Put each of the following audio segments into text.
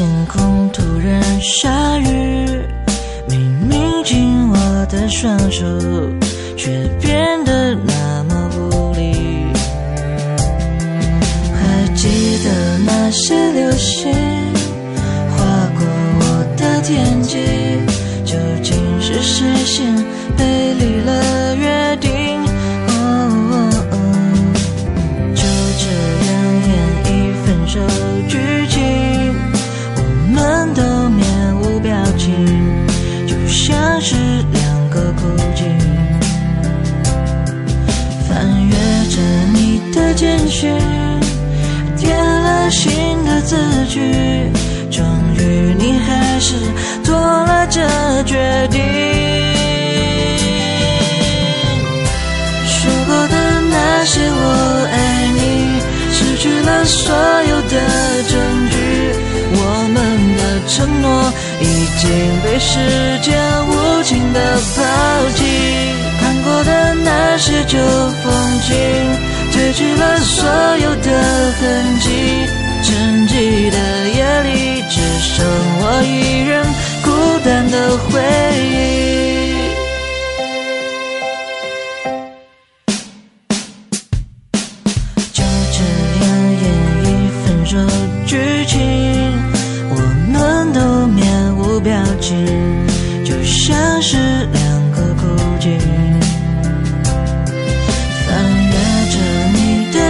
天空突然下雨，明明紧握的双手，却变得简讯，填了新的字句，终于你还是做了这决定。说过的那些我爱你，失去了所有的证据，我们的承诺已经被时间无情的抛弃。看过的那些旧风景，去了所有的痕迹，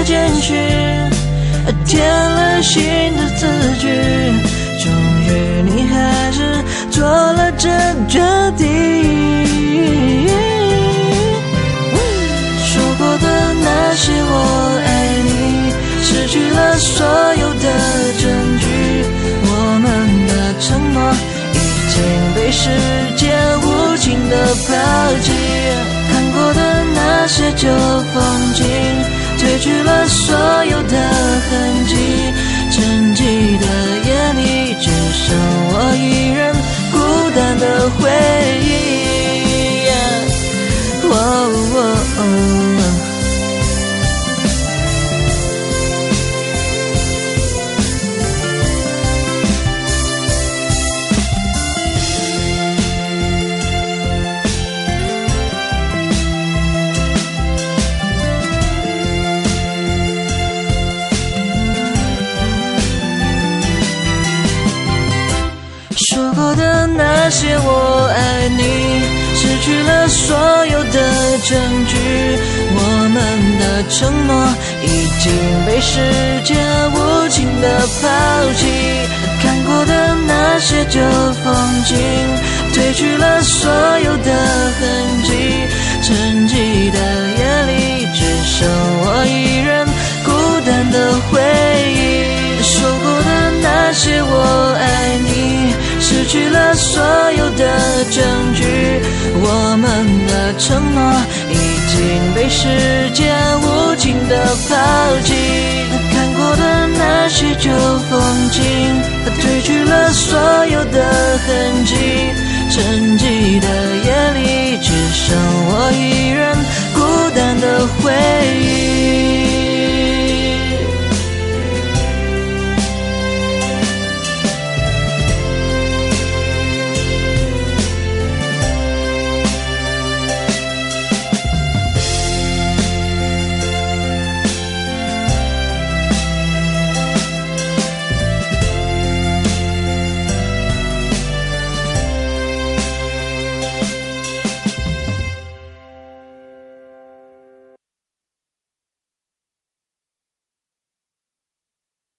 的简讯，填了新的字句，终于你还是做了这决定。说过的那些我爱你，失去了所有的证据，我们的承诺已经被时间无情的抛弃。看过的那些旧风景，去了所有的痕迹，写我爱你，失去了所有的证据，我们的承诺已经被时间无情的抛弃。看过的那些旧风景，褪去了所有的痕迹，曾经承诺已经被时间无情的抛弃。看过的那些旧风景，褪去了所有的痕迹，沉寂的夜里，只剩我一人